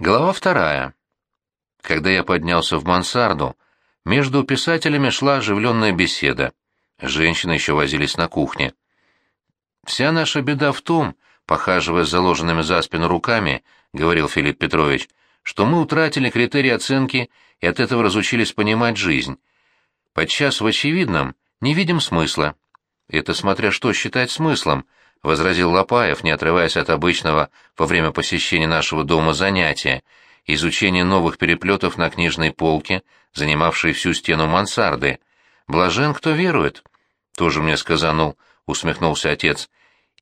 Глава вторая. Когда я поднялся в мансарду, между писателями шла оживленная беседа. Женщины еще возились на кухне. «Вся наша беда в том, — похаживая с заложенными за спину руками, — говорил Филипп Петрович, — что мы утратили критерии оценки и от этого разучились понимать жизнь. Подчас в очевидном не видим смысла. Это смотря что считать смыслом, — возразил Лопаев, не отрываясь от обычного во время посещения нашего дома занятия, изучения новых переплетов на книжной полке, занимавшей всю стену мансарды. «Блажен, кто верует», — тоже мне сказанул, — усмехнулся отец.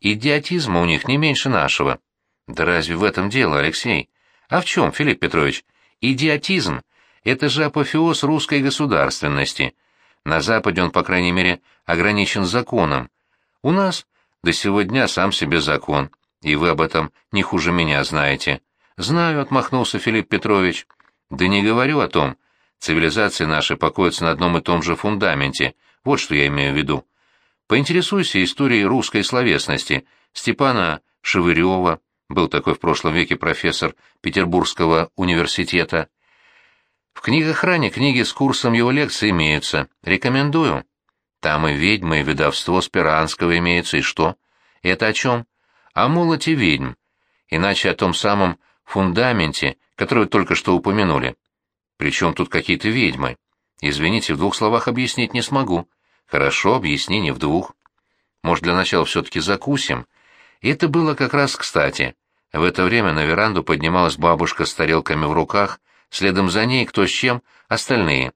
«Идиотизма у них не меньше нашего». «Да разве в этом дело, Алексей?» «А в чем, Филипп Петрович? Идиотизм — это же апофеоз русской государственности. На Западе он, по крайней мере, ограничен законом. У нас до сего дня сам себе закон, и вы об этом не хуже меня знаете. Знаю, отмахнулся Филипп Петрович. Да не говорю о том. Цивилизации наши покоятся на одном и том же фундаменте. Вот что я имею в виду. Поинтересуйся историей русской словесности. Степана Шевырева, был такой в прошлом веке профессор Петербургского университета. В книгах ранее книги с курсом его лекций имеются. Рекомендую. Там и ведьмы, и ведовство Спиранского имеется, и что? Это о чем? О молоте ведьм. Иначе о том самом фундаменте, который вы только что упомянули. Причем тут какие-то ведьмы? Извините, в двух словах объяснить не смогу. Хорошо, объясни не в двух. Может, для начала все-таки закусим? Это было как раз кстати. В это время на веранду поднималась бабушка с тарелками в руках, следом за ней кто с чем, остальные —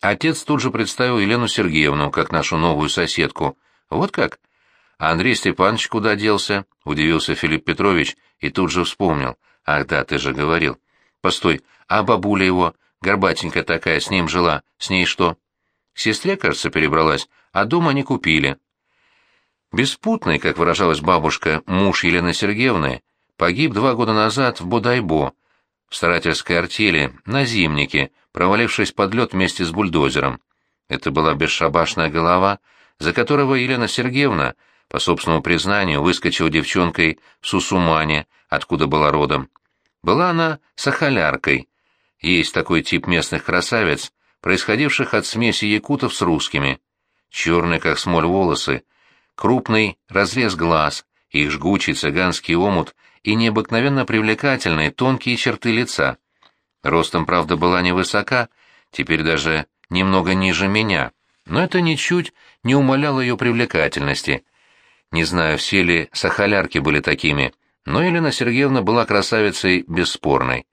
Отец тут же представил Елену Сергеевну как нашу новую соседку. Вот как? А Андрей Степанович куда делся? Удивился Филипп Петрович и тут же вспомнил. Ах да, ты же говорил. Постой, а бабуля его, горбатенькая такая, с ним жила, с ней что? К сестре, кажется, перебралась, а дома не купили. Беспутный, как выражалась бабушка, муж Елены Сергеевны, погиб два года назад в Бодайбо, в старательской артели, на зимнике, провалившись под лед вместе с бульдозером. Это была бесшабашная голова, за которого Елена Сергеевна, по собственному признанию, выскочила девчонкой в Сусумане, откуда была родом. Была она сахаляркой. Есть такой тип местных красавиц, происходивших от смеси якутов с русскими. Черные, как смоль, волосы, крупный разрез глаз, их жгучий цыганский омут и необыкновенно привлекательные тонкие черты лица. Ростом, правда, была невысока, теперь даже немного ниже меня, но это ничуть не умаляло ее привлекательности. Не знаю, все ли сахалярки были такими, но Елена Сергеевна была красавицей бесспорной.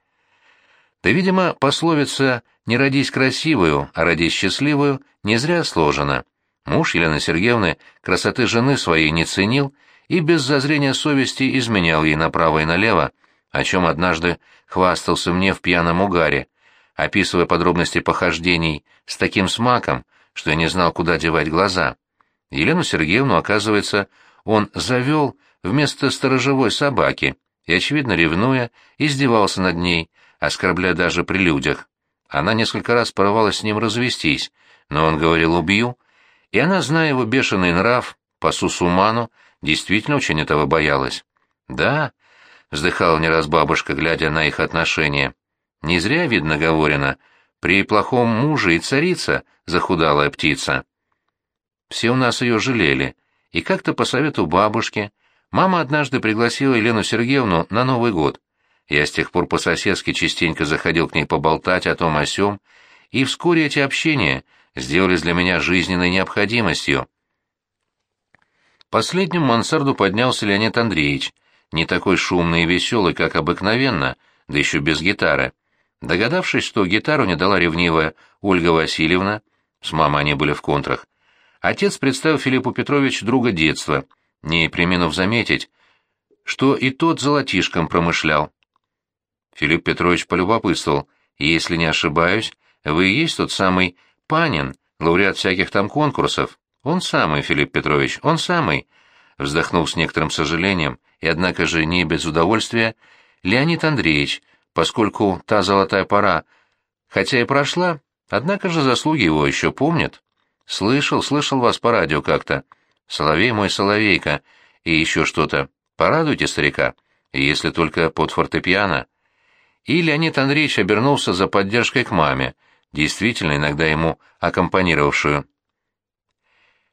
Да, видимо, пословица «не родись красивую, а родись счастливую» не зря сложена. Муж Елены Сергеевны красоты жены своей не ценил и без зазрения совести изменял ей направо и налево, о чем однажды хвастался мне в пьяном угаре, описывая подробности похождений с таким смаком, что я не знал, куда девать глаза. Елену Сергеевну, оказывается, он завел вместо сторожевой собаки и, очевидно ревнуя, издевался над ней, оскорбляя даже при людях. Она несколько раз порывалась с ним развестись, но он говорил «убью», и она, зная его бешеный нрав, по Сусуману, действительно очень этого боялась. «Да», — вздыхала не раз бабушка, глядя на их отношения, — «не зря, видно, говорено, при плохом муже и царица захудалая птица». Все у нас ее жалели, и как-то по совету бабушки мама однажды пригласила Елену Сергеевну на Новый год. Я с тех пор по-соседски частенько заходил к ней поболтать о том о сём, и вскоре эти общения сделались для меня жизненной необходимостью. Последним мансарду поднялся Леонид Андреевич, не такой шумный и веселый, как обыкновенно, да еще без гитары. Догадавшись, что гитару не дала ревнивая Ольга Васильевна, с мамой они были в контрах, отец представил Филиппу Петровичу друга детства, не применув заметить, что и тот золотишком промышлял. Филипп Петрович полюбопытствовал, если не ошибаюсь, вы и есть тот самый Панин, лауреат всяких там конкурсов. «Он самый, Филипп Петрович, он самый», — вздохнул с некоторым сожалением, и однако же не без удовольствия, Леонид Андреевич, поскольку та золотая пора, хотя и прошла, однако же заслуги его еще помнят. Слышал, слышал вас по радио как-то. Соловей мой соловейка, и еще что-то. Порадуйте старика. если только под фортепиано. И Леонид Андреевич обернулся за поддержкой к маме, действительно иногда ему аккомпанировавшую.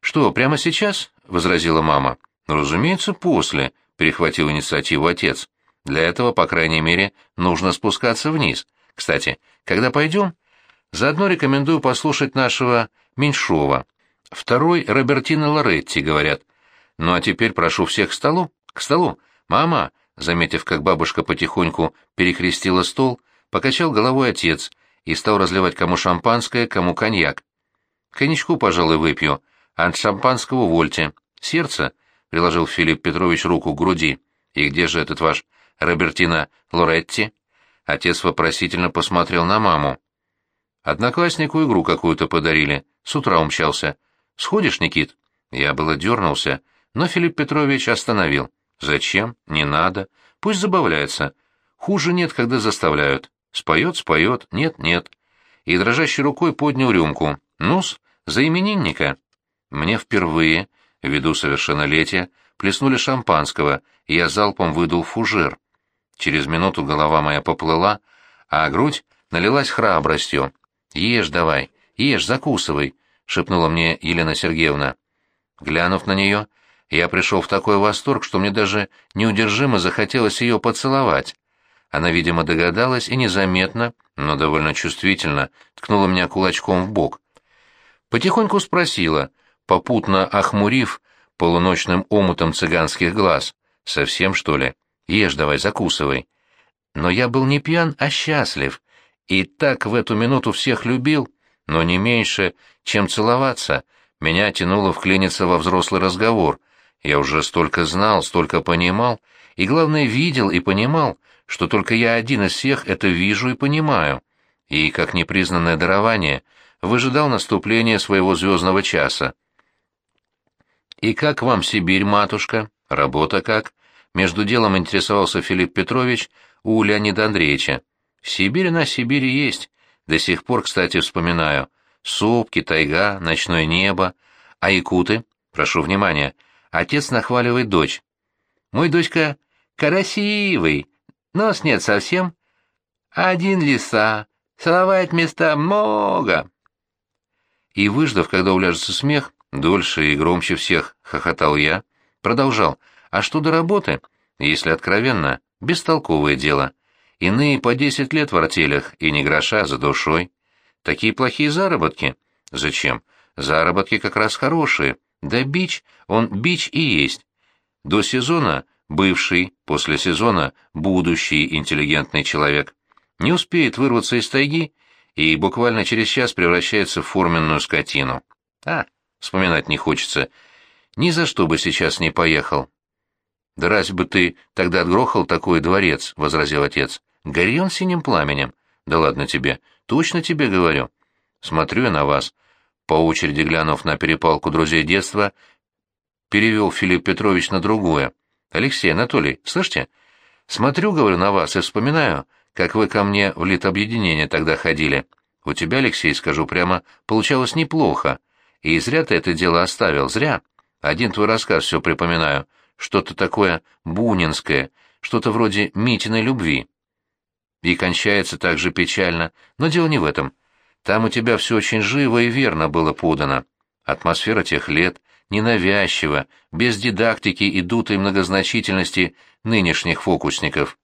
«Что, прямо сейчас?» — возразила мама. «Разумеется, после», — перехватил инициативу отец. «Для этого, по крайней мере, нужно спускаться вниз. Кстати, когда пойдем, заодно рекомендую послушать нашего Меньшова. Второй — Робертино Лоретти, говорят. Ну а теперь прошу всех к столу. К столу. Мама!» Заметив, как бабушка потихоньку перекрестила стол, покачал головой отец и стал разливать кому шампанское, кому коньяк. «Коньячку, пожалуй, выпью, а от шампанского вольте. Сердце?» — приложил Филипп Петрович руку к груди. «И где же этот ваш Робертино Лоретти?» Отец вопросительно посмотрел на маму. «Однокласснику игру какую-то подарили. С утра умчался. Сходишь, Никит?» Я было дернулся, но Филипп Петрович остановил. «Зачем? Не надо. Пусть забавляется. Хуже нет, когда заставляют. Споет, споет, нет, нет». И дрожащей рукой поднял рюмку. «Ну-с, за именинника». Мне впервые, ввиду совершеннолетия, плеснули шампанского, и я залпом выдул фужер. Через минуту голова моя поплыла, а грудь налилась храбростью. «Ешь давай, ешь, закусывай», — шепнула мне Елена Сергеевна. Глянув на нее, я пришел в такой восторг, что мне даже неудержимо захотелось ее поцеловать. Она, видимо, догадалась и незаметно, но довольно чувствительно, ткнула меня кулачком в бок. Потихоньку спросила, попутно охмурив полуночным омутом цыганских глаз. «Совсем, что ли? Ешь давай, закусывай». Но я был не пьян, а счастлив, и так в эту минуту всех любил, но не меньше, чем целоваться, меня тянуло вклиниться во взрослый разговор. Я уже столько знал, столько понимал, и, главное, видел и понимал, что только я один из всех это вижу и понимаю. И, как непризнанное дарование, выжидал наступления своего звездного часа. «И как вам Сибирь, матушка? Работа как?» Между делом интересовался Филипп Петрович у Леонида Андреевича. «Сибирь на Сибири есть. До сих пор, кстати, вспоминаю. Сопки, тайга, ночное небо. А якуты? Прошу внимания. Отец нахваливает дочь. Мой дочка красивый, нос нет совсем. Один лиса, целовать места много. И выждав, когда уляжется смех, дольше и громче всех хохотал я, продолжал. А что до работы? Если откровенно, бестолковое дело. Иные по десять лет в артелях и не гроша за душой. Такие плохие заработки. Зачем? Заработки как раз хорошие. Да бич, он бич и есть. До сезона бывший, после сезона будущий интеллигентный человек. Не успеет вырваться из тайги и буквально через час превращается в форменную скотину. А, вспоминать не хочется. Ни за что бы сейчас не поехал. «Да разве бы ты тогда отгрохал такой дворец?» — возразил отец. «Гори он синим пламенем. Да ладно тебе, точно тебе говорю. Смотрю я на вас». По очереди глянув на перепалку друзей детства, перевел Филипп Петрович на другое. «Алексей Анатолий, слышите? Смотрю, говорю, на вас и вспоминаю, как вы ко мне в литобъединение тогда ходили. У тебя, Алексей, скажу прямо, получалось неплохо. И зря ты это дело оставил, зря. Один твой рассказ все припоминаю. Что-то такое бунинское, что-то вроде Митиной любви. И кончается так же печально, но дело не в этом. Там у тебя все очень живо и верно было подано. Атмосфера тех лет, ненавязчиво, без дидактики и дутой многозначительности нынешних фокусников.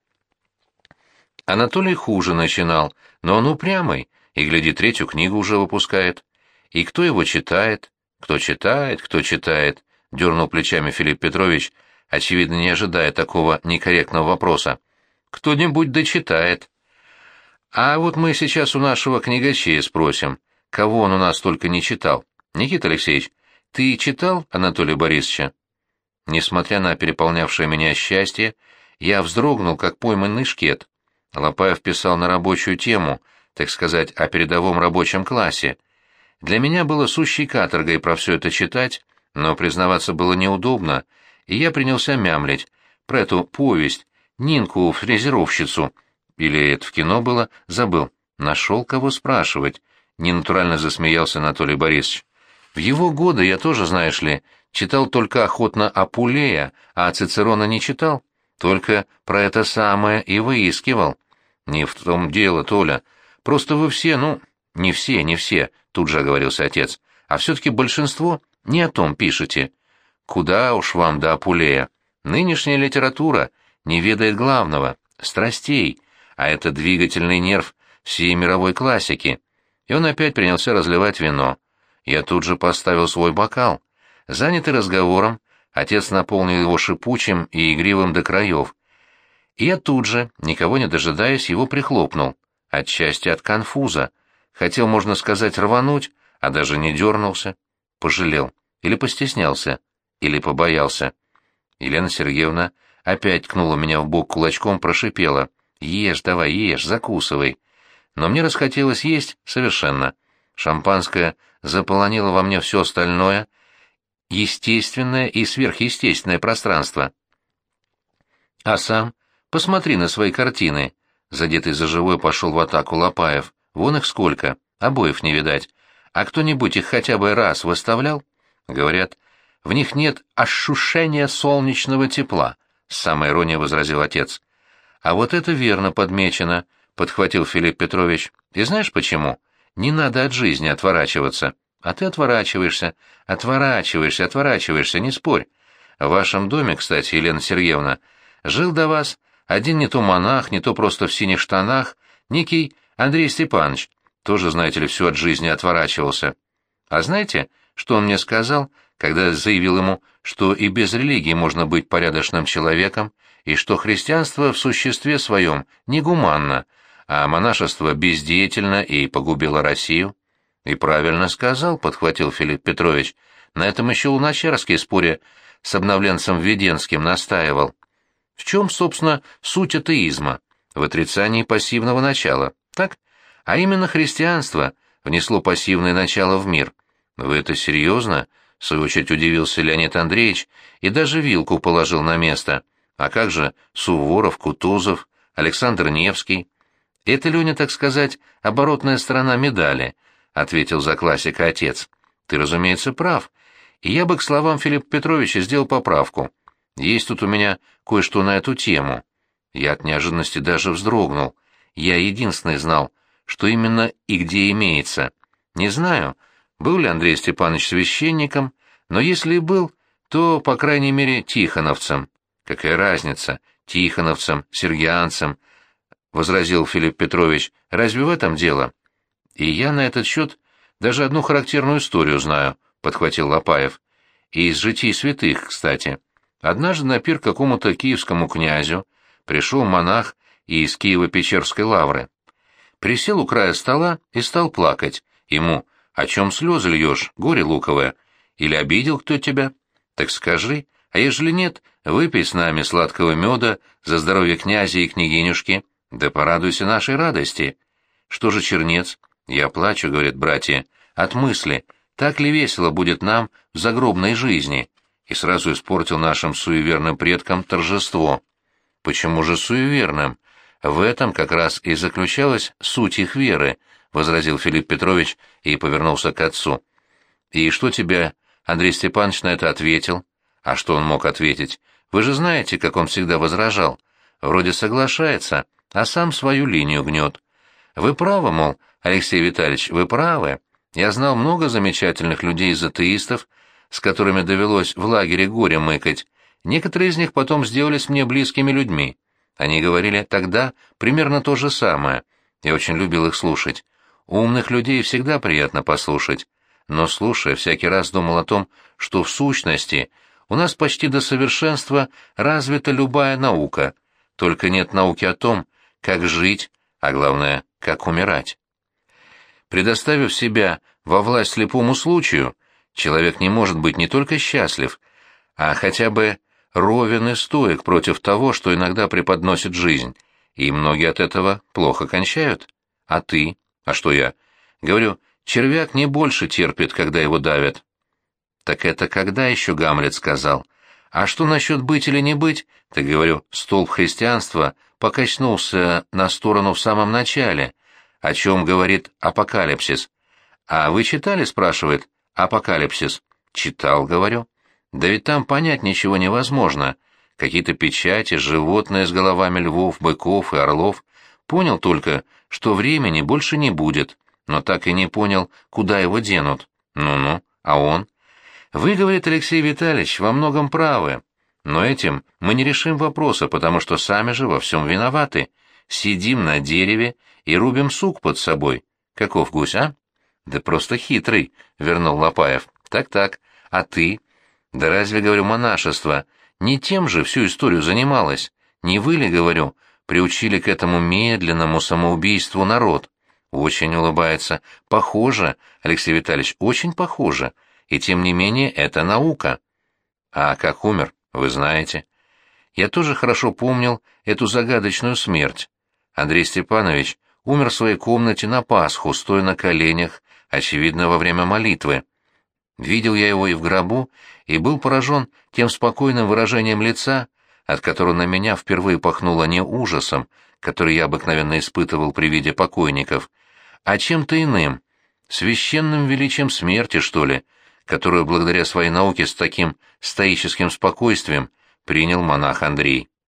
Анатолий хуже начинал, но он упрямый, и, гляди, третью книгу уже выпускает. И кто его читает? Кто читает, кто читает? — дернул плечами Филипп Петрович, очевидно, не ожидая такого некорректного вопроса. «Кто-нибудь дочитает». «А вот мы сейчас у нашего книгачея спросим, кого он у нас только не читал. Никита Алексеевич, ты читал Анатолия Борисовича?» Несмотря на переполнявшее меня счастье, я вздрогнул, как пойманный шкет. Лопаев писал на рабочую тему, так сказать, о передовом рабочем классе. Для меня было сущей каторгой про все это читать, но признаваться было неудобно, и я принялся мямлить про эту повесть, Нинку фрезеровщицу, или это в кино было, забыл. Нашел кого спрашивать. Ненатурально засмеялся Анатолий Борисович. В его годы я тоже, знаешь ли, читал только охотно Апулея, а Цицерона не читал. Только про это самое и выискивал. Не в том дело, Толя. Просто вы все, ну, не все, не все, тут же оговорился отец, а все-таки большинство не о том пишете. Куда уж вам до Апулея. Нынешняя литература не ведает главного — страстей, а это двигательный нерв всей мировой классики. И он опять принялся разливать вино. Я тут же поставил свой бокал. Занятый разговором, отец наполнил его шипучим и игривым до краев. И я тут же, никого не дожидаясь, его прихлопнул. Отчасти от конфуза. Хотел, можно сказать, рвануть, а даже не дернулся. Пожалел. Или постеснялся. Или побоялся. Елена Сергеевна опять ткнула меня в бок кулачком, прошипела. «Ешь давай, ешь, закусывай». Но мне расхотелось есть совершенно. Шампанское заполонило во мне все остальное, естественное и сверхъестественное пространство. А сам посмотри на свои картины. Задетый за живой пошел в атаку Лопаев. Вон их сколько, обоев не видать. А кто-нибудь их хотя бы раз выставлял? Говорят, в них нет ощущения солнечного тепла, с самой иронией возразил отец. А вот это верно подмечено, подхватил Филипп Петрович. И знаешь почему? Не надо от жизни отворачиваться. А ты отворачиваешься, отворачиваешься, отворачиваешься, не спорь. В вашем доме, кстати, Елена Сергеевна, жил до вас один не то монах, не то просто в синих штанах, некий Андрей Степанович, тоже, знаете ли, все от жизни отворачивался. А знаете, что он мне сказал, когда заявил ему, что и без религии можно быть порядочным человеком, и что христианство в существе своем негуманно, а монашество бездеятельно и погубило Россию? И правильно сказал, подхватил Филипп Петрович. На этом еще Луначарский, споря с обновленцем Веденским, настаивал. В чем, собственно, суть атеизма? В отрицании пассивного начала, так? А именно христианство внесло пассивное начало в мир. Вы это серьезно? В свою очередь удивился Леонид Андреевич и даже вилку положил на место. А как же Суворов, Кутузов, Александр Невский? Это, Леня, так сказать, оборотная сторона медали, ответил за классика отец. Ты, разумеется, прав. И я бы к словам Филиппа Петровича сделал поправку. Есть тут у меня кое-что на эту тему. Я от неожиданности даже вздрогнул. Я единственный знал, что именно и где имеется. Не знаю, был ли Андрей Степанович священником, но если и был, то, по крайней мере, тихоновцем. Какая разница, тихоновцем, сергианцем, — возразил Филипп Петрович, — разве в этом дело? И я на этот счет даже одну характерную историю знаю, — подхватил Лопаев. И из житий святых, кстати. Однажды на пир какому-то киевскому князю пришел монах из Киево-Печерской лавры. Присел у края стола и стал плакать. Ему, о чем слезы льешь, горе луковое? Или обидел кто тебя? Так скажи, а ежели нет, выпей с нами сладкого меда за здоровье князя и княгинюшки, да порадуйся нашей радости. Что же, чернец? Я плачу, говорят братья, от мысли, так ли весело будет нам в загробной жизни? И сразу испортил нашим суеверным предкам торжество. Почему же суеверным? В этом как раз и заключалась суть их веры, возразил Филипп Петрович и повернулся к отцу. И что тебе Андрей Степанович на это ответил? А что он мог ответить? Вы же знаете, как он всегда возражал. Вроде соглашается, а сам свою линию гнет. Вы правы, мол, Алексей Витальевич, вы правы. Я знал много замечательных людей из атеистов, с которыми довелось в лагере горе мыкать. Некоторые из них потом сделались мне близкими людьми. Они говорили тогда примерно то же самое. Я очень любил их слушать. Умных людей всегда приятно послушать. Но, слушая, всякий раз думал о том, что в сущности у нас почти до совершенства развита любая наука, только нет науки о том, как жить, а главное, как умирать. Предоставив себя во власть слепому случаю, человек не может быть не только счастлив, а хотя бы ровен и стоек против того, что иногда преподносит жизнь, и многие от этого плохо кончают. А ты? А что я? Говорю, червяк не больше терпит, когда его давят. Так это когда еще Гамлет сказал? А что насчет быть или не быть? Так говорю, столб христианства покачнулся на сторону в самом начале, о чем говорит апокалипсис. А вы читали, спрашивает, апокалипсис? Читал, говорю. Да ведь там понять ничего невозможно. какие-то печати, животные с головами львов, быков и орлов. Понял только, что времени больше не будет, но так и не понял, куда его денут. Ну-ну, а он? Вы, говорит Алексей Витальевич, во многом правы, но этим мы не решим вопроса, потому что сами же во всем виноваты. Сидим на дереве и рубим сук под собой. Каков гусь, а? Да просто хитрый, — вернул Лопаев. Так-так. А ты? Да разве, говорю, монашество не тем же всю историю занималось? Не вы ли, говорю, приучили к этому медленному самоубийству народ? Очень улыбается. Похоже, Алексей Витальевич, очень похоже. И тем не менее, это наука. А как умер, вы знаете. Я тоже хорошо помнил эту загадочную смерть. Андрей Степанович умер в своей комнате на Пасху, стоя на коленях, очевидно, во время молитвы. Видел я его и в гробу, и был поражен тем спокойным выражением лица, от которого на меня впервые пахнуло не ужасом, который я обыкновенно испытывал при виде покойников, а чем-то иным, священным величием смерти, что ли, которую благодаря своей науке с таким стоическим спокойствием принял монах Андрей.